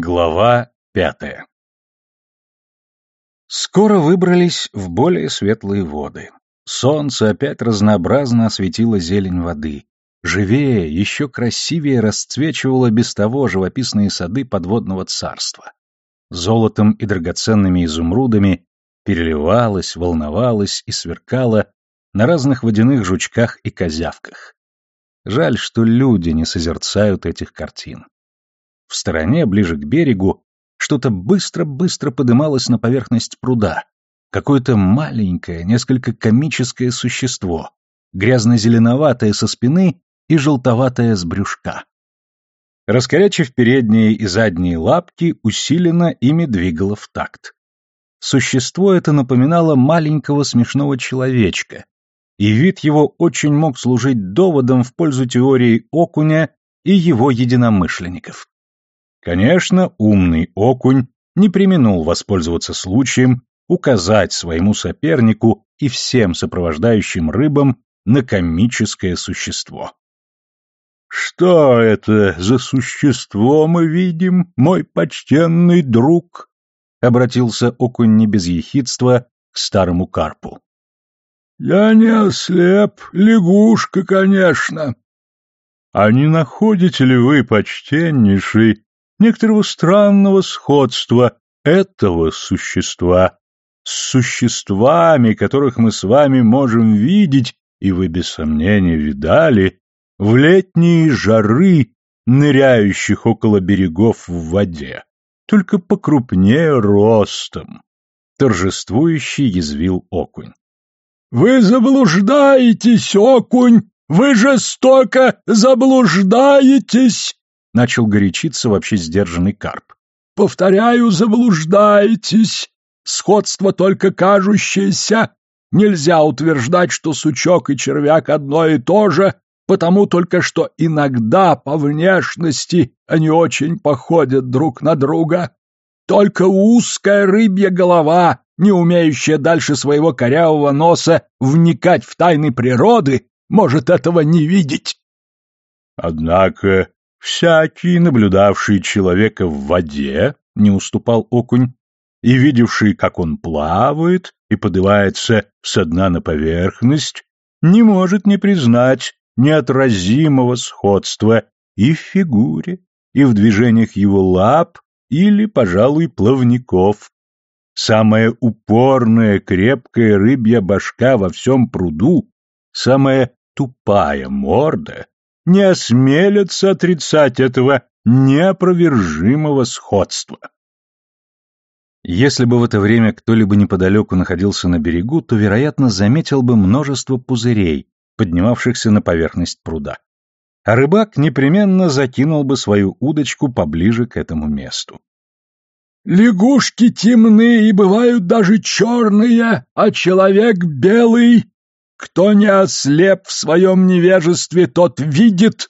Глава пятая Скоро выбрались в более светлые воды. Солнце опять разнообразно осветило зелень воды. Живее, еще красивее расцвечивало без того живописные сады подводного царства. Золотом и драгоценными изумрудами переливалось, волновалось и сверкало на разных водяных жучках и козявках. Жаль, что люди не созерцают этих картин. В стороне, ближе к берегу, что-то быстро-быстро подымалось на поверхность пруда. Какое-то маленькое, несколько комическое существо, грязно-зеленоватое со спины и желтоватое с брюшка. Раскорячив передние и задние лапки, усиленно ими двигало в такт. Существо это напоминало маленького смешного человечка, и вид его очень мог служить доводом в пользу теории окуня и его единомышленников. Конечно, умный окунь не преминул воспользоваться случаем указать своему сопернику и всем сопровождающим рыбам на комическое существо. «Что это за существо мы видим, мой почтенный друг?» — обратился окунь не без ехидства к старому карпу. «Я не ослеп, лягушка, конечно». «А не находите ли вы, почтеннейший, некоторого странного сходства этого существа с существами, которых мы с вами можем видеть, и вы без сомнения видали, в летние жары, ныряющих около берегов в воде, только покрупнее ростом, — торжествующий язвил окунь. — Вы заблуждаетесь, окунь! Вы жестоко заблуждаетесь! Начал горячиться вообще сдержанный карп. «Повторяю, заблуждаетесь! Сходство только кажущееся! Нельзя утверждать, что сучок и червяк одно и то же, потому только что иногда по внешности они очень походят друг на друга. Только узкая рыбья голова, не умеющая дальше своего корявого носа вникать в тайны природы, может этого не видеть. Однако Всякий, наблюдавший человека в воде, не уступал окунь, и видевший, как он плавает и поднимается со дна на поверхность, не может не признать неотразимого сходства и в фигуре, и в движениях его лап, или, пожалуй, плавников. Самая упорная, крепкая рыбья башка во всем пруду, самая тупая морда не осмелятся отрицать этого неопровержимого сходства. Если бы в это время кто-либо неподалеку находился на берегу, то, вероятно, заметил бы множество пузырей, поднимавшихся на поверхность пруда. А рыбак непременно закинул бы свою удочку поближе к этому месту. «Лягушки темные и бывают даже черные, а человек белый», кто не ослеп в своем невежестве, тот видит!»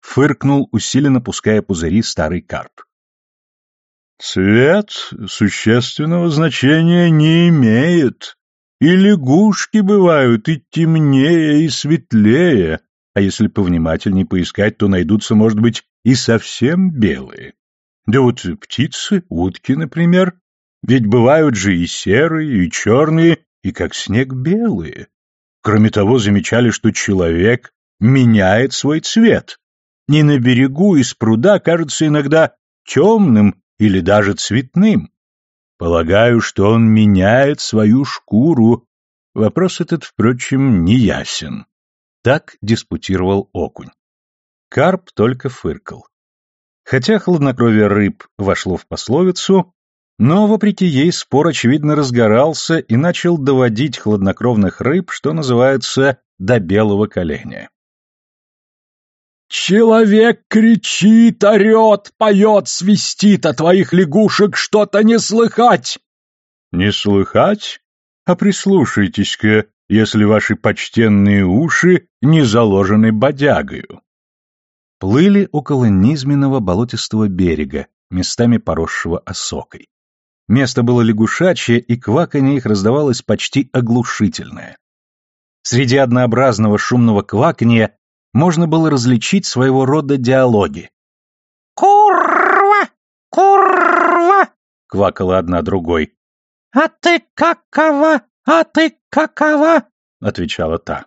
Фыркнул, усиленно пуская пузыри старый карп. «Цвет существенного значения не имеет. И лягушки бывают и темнее, и светлее, а если повнимательнее поискать, то найдутся, может быть, и совсем белые. Да вот птицы, утки, например, ведь бывают же и серые, и черные, и как снег белые. Кроме того, замечали, что человек меняет свой цвет. Не на берегу из пруда кажется иногда темным или даже цветным. Полагаю, что он меняет свою шкуру. Вопрос этот, впрочем, не ясен. Так диспутировал окунь. Карп только фыркал. Хотя хладнокровие рыб вошло в пословицу, но, вопреки ей, спор, очевидно, разгорался и начал доводить хладнокровных рыб, что называется, до белого коленя. «Человек кричит, орет, поет, свистит, а твоих лягушек что-то не слыхать!» «Не слыхать? А прислушайтесь-ка, если ваши почтенные уши не заложены бодягою». Плыли около низменного болотистого берега, местами поросшего осокой. Место было лягушачье, и кваканье их раздавалось почти оглушительное. Среди однообразного шумного кваканья можно было различить своего рода диалоги. «Курва! Курва!» — квакала одна другой. «А ты какова? А ты какова?» — отвечала та.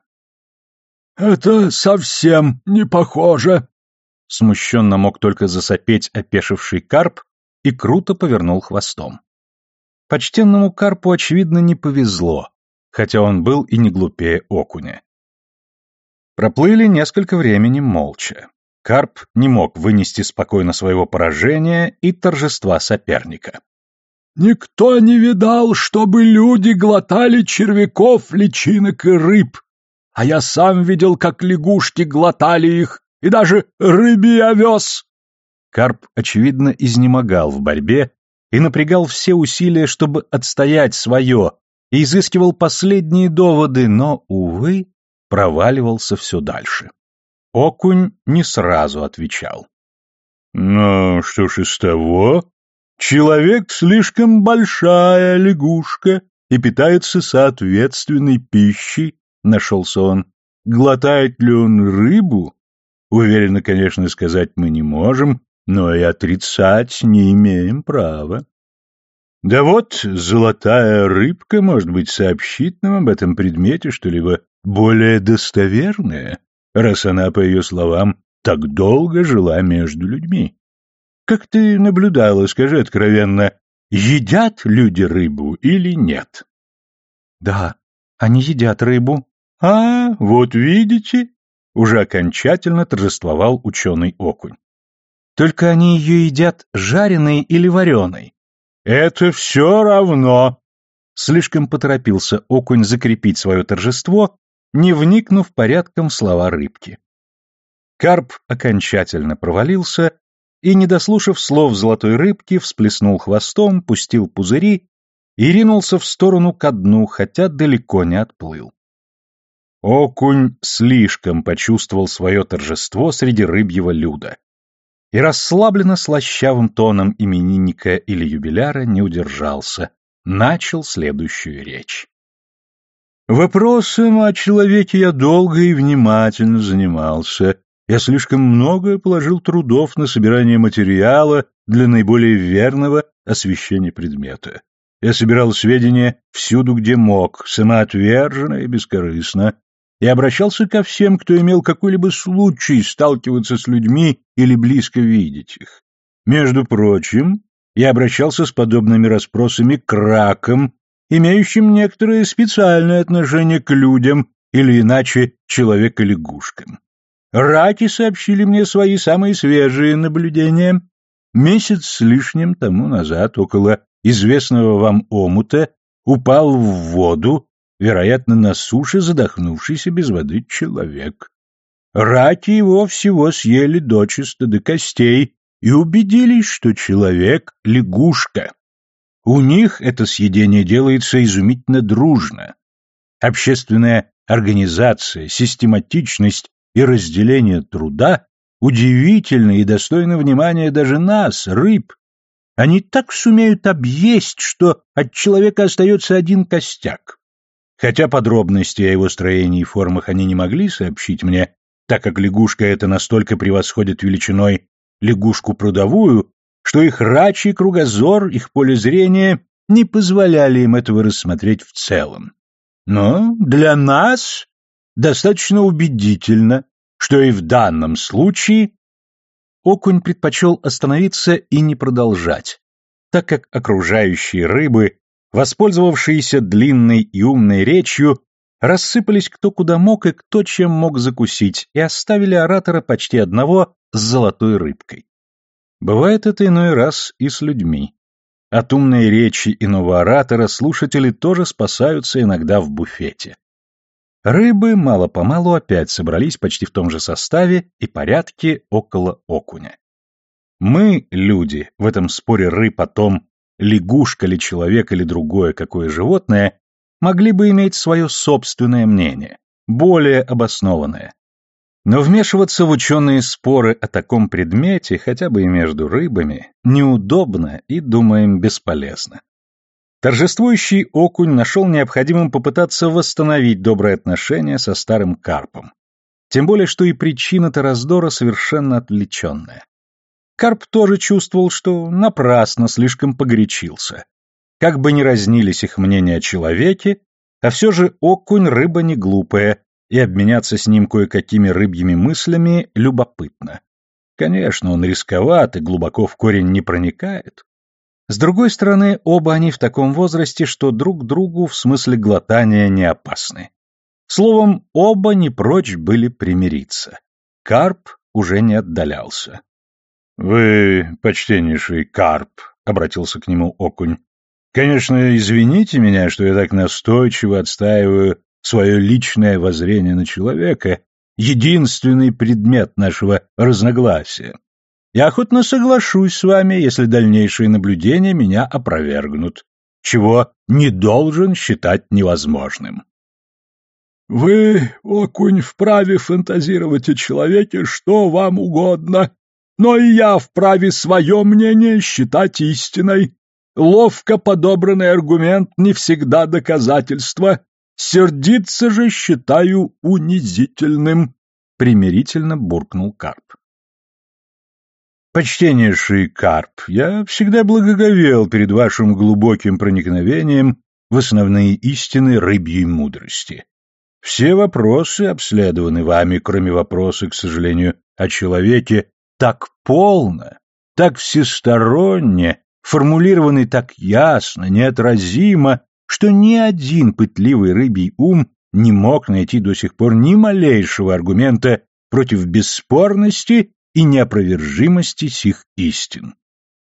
«Это совсем не похоже!» Смущенно мог только засопеть опешивший карп и круто повернул хвостом. Почтенному карпу, очевидно, не повезло, хотя он был и не глупее окуня. Проплыли несколько времени молча. Карп не мог вынести спокойно своего поражения и торжества соперника. «Никто не видал, чтобы люди глотали червяков, личинок и рыб, а я сам видел, как лягушки глотали их, и даже рыбий овес!» Карп, очевидно, изнемогал в борьбе и напрягал все усилия, чтобы отстоять свое, и изыскивал последние доводы, но, увы, проваливался все дальше. Окунь не сразу отвечал. «Ну, что ж из того? Человек слишком большая лягушка и питается соответственной пищей», — нашелся он. «Глотает ли он рыбу? Уверенно, конечно, сказать мы не можем, но и отрицать не имеем права. Да вот золотая рыбка, может быть, сообщит нам об этом предмете что-либо более достоверное, раз она, по ее словам, так долго жила между людьми. Как ты наблюдала, скажи откровенно, едят люди рыбу или нет? Да, они едят рыбу. А, вот видите, уже окончательно торжествовал ученый окунь. Только они ее едят жареной или вареной. Это все равно. Слишком поторопился окунь закрепить свое торжество, не вникнув порядком в слова рыбки. Карп окончательно провалился и, не дослушав слов золотой рыбки, всплеснул хвостом, пустил пузыри и ринулся в сторону ко дну, хотя далеко не отплыл. Окунь слишком почувствовал свое торжество среди рыбьего люда и расслабленно слащавым тоном именинника или юбиляра не удержался, начал следующую речь. Вопросом о человеке я долго и внимательно занимался. Я слишком много положил трудов на собирание материала для наиболее верного освещения предмета. Я собирал сведения всюду, где мог, самоотверженно и бескорыстно, и обращался ко всем, кто имел какой-либо случай сталкиваться с людьми или близко видеть их. Между прочим, я обращался с подобными расспросами к ракам, имеющим некоторое специальное отношение к людям или иначе человека-лягушкам. Раки сообщили мне свои самые свежие наблюдения. Месяц с лишним тому назад около известного вам омута упал в воду вероятно, на суше задохнувшийся без воды человек. Раки его всего съели дочисто до костей и убедились, что человек — лягушка. У них это съедение делается изумительно дружно. Общественная организация, систематичность и разделение труда удивительны и достойны внимания даже нас, рыб. Они так сумеют объесть, что от человека остается один костяк. Хотя подробности о его строении и формах они не могли сообщить мне, так как лягушка эта настолько превосходит величиной лягушку прудовую, что их рачий кругозор, их поле зрения не позволяли им этого рассмотреть в целом. Но для нас достаточно убедительно, что и в данном случае окунь предпочел остановиться и не продолжать, так как окружающие рыбы воспользовавшиеся длинной и умной речью, рассыпались кто куда мог и кто чем мог закусить, и оставили оратора почти одного с золотой рыбкой. Бывает это иной раз и с людьми. От умной речи иного оратора слушатели тоже спасаются иногда в буфете. Рыбы мало-помалу опять собрались почти в том же составе и порядке около окуня. Мы, люди, в этом споре рыб о том, лягушка ли человек или другое какое животное, могли бы иметь свое собственное мнение, более обоснованное. Но вмешиваться в ученые споры о таком предмете, хотя бы и между рыбами, неудобно и, думаем, бесполезно. Торжествующий окунь нашел необходимым попытаться восстановить добрые отношения со старым карпом. Тем более, что и причина-то раздора совершенно отвлеченная. Карп тоже чувствовал, что напрасно слишком погорячился. Как бы ни разнились их мнения о человеке, а все же окунь рыба не глупая, и обменяться с ним кое-какими рыбьими мыслями любопытно. Конечно, он рисковат и глубоко в корень не проникает. С другой стороны, оба они в таком возрасте, что друг другу в смысле глотания не опасны. Словом, оба не прочь были примириться. Карп уже не отдалялся. «Вы, почтеннейший Карп», — обратился к нему окунь, — «конечно, извините меня, что я так настойчиво отстаиваю свое личное воззрение на человека, единственный предмет нашего разногласия. Я охотно соглашусь с вами, если дальнейшие наблюдения меня опровергнут, чего не должен считать невозможным». «Вы, окунь, вправе фантазировать о человеке, что вам угодно», но и я вправе свое мнение считать истиной. Ловко подобранный аргумент не всегда доказательство, сердиться же считаю унизительным», — примирительно буркнул Карп. «Почтеннейший Карп, я всегда благоговел перед вашим глубоким проникновением в основные истины рыбьей мудрости. Все вопросы обследованы вами, кроме вопроса, к сожалению, о человеке, так полно, так всесторонне, формулированы так ясно, неотразимо, что ни один пытливый рыбий ум не мог найти до сих пор ни малейшего аргумента против бесспорности и неопровержимости сих истин.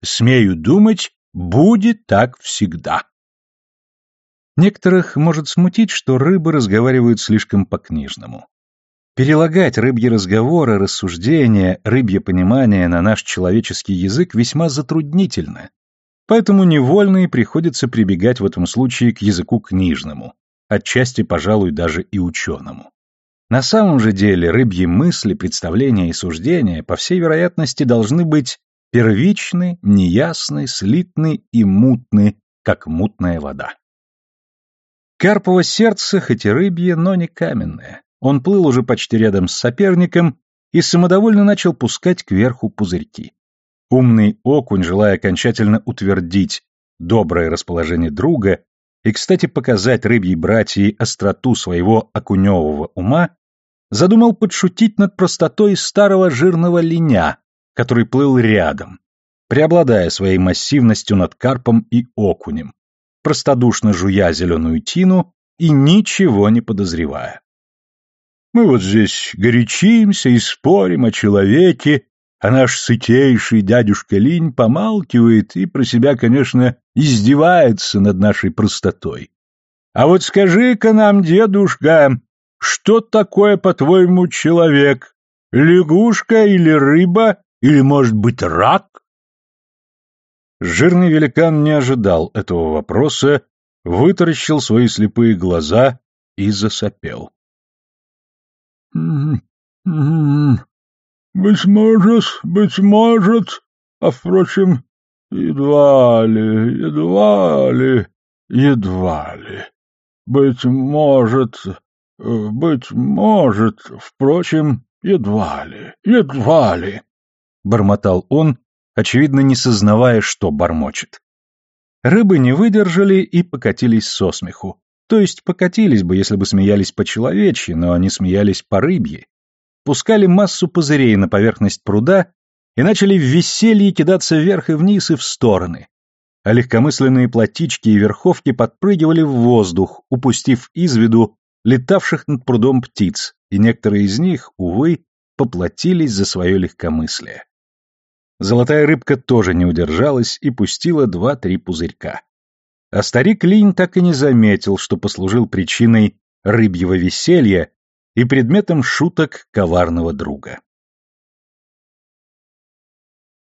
Смею думать, будет так всегда. Некоторых может смутить, что рыбы разговаривают слишком по-книжному. Перелагать рыбьи разговоры, рассуждения, рыбье понимание на наш человеческий язык весьма затруднительно, поэтому невольно и приходится прибегать в этом случае к языку книжному, отчасти, пожалуй, даже и ученому. На самом же деле рыбьи мысли, представления и суждения, по всей вероятности, должны быть первичны, неясны, слитны и мутны, как мутная вода. Карпово сердце, хоть и рыбье, но не каменное. Он плыл уже почти рядом с соперником и самодовольно начал пускать кверху пузырьки. Умный окунь, желая окончательно утвердить доброе расположение друга и, кстати, показать рыбьей братьи остроту своего окуневого ума, задумал подшутить над простотой старого жирного линя, который плыл рядом, преобладая своей массивностью над карпом и окунем, простодушно жуя зеленую тину и ничего не подозревая. Мы вот здесь горячимся и спорим о человеке, а наш сытейший дядюшка Линь помалкивает и про себя, конечно, издевается над нашей простотой. А вот скажи-ка нам, дедушка, что такое, по-твоему, человек? Лягушка или рыба, или, может быть, рак? Жирный великан не ожидал этого вопроса, вытаращил свои слепые глаза и засопел. «Быть может, быть может, а, впрочем, едва ли, едва ли, едва ли. Быть может, э, быть может, впрочем, едва ли, едва ли», — бормотал он, очевидно, не сознавая, что бормочет. Рыбы не выдержали и покатились со смеху. То есть покатились бы, если бы смеялись по-человечьи, но они смеялись по-рыбьи. Пускали массу пузырей на поверхность пруда и начали в веселье кидаться вверх и вниз и в стороны. А легкомысленные платички и верховки подпрыгивали в воздух, упустив из виду летавших над прудом птиц, и некоторые из них, увы, поплатились за свое легкомыслие. Золотая рыбка тоже не удержалась и пустила два-три пузырька. А старик Линь так и не заметил, что послужил причиной рыбьего веселья и предметом шуток коварного друга.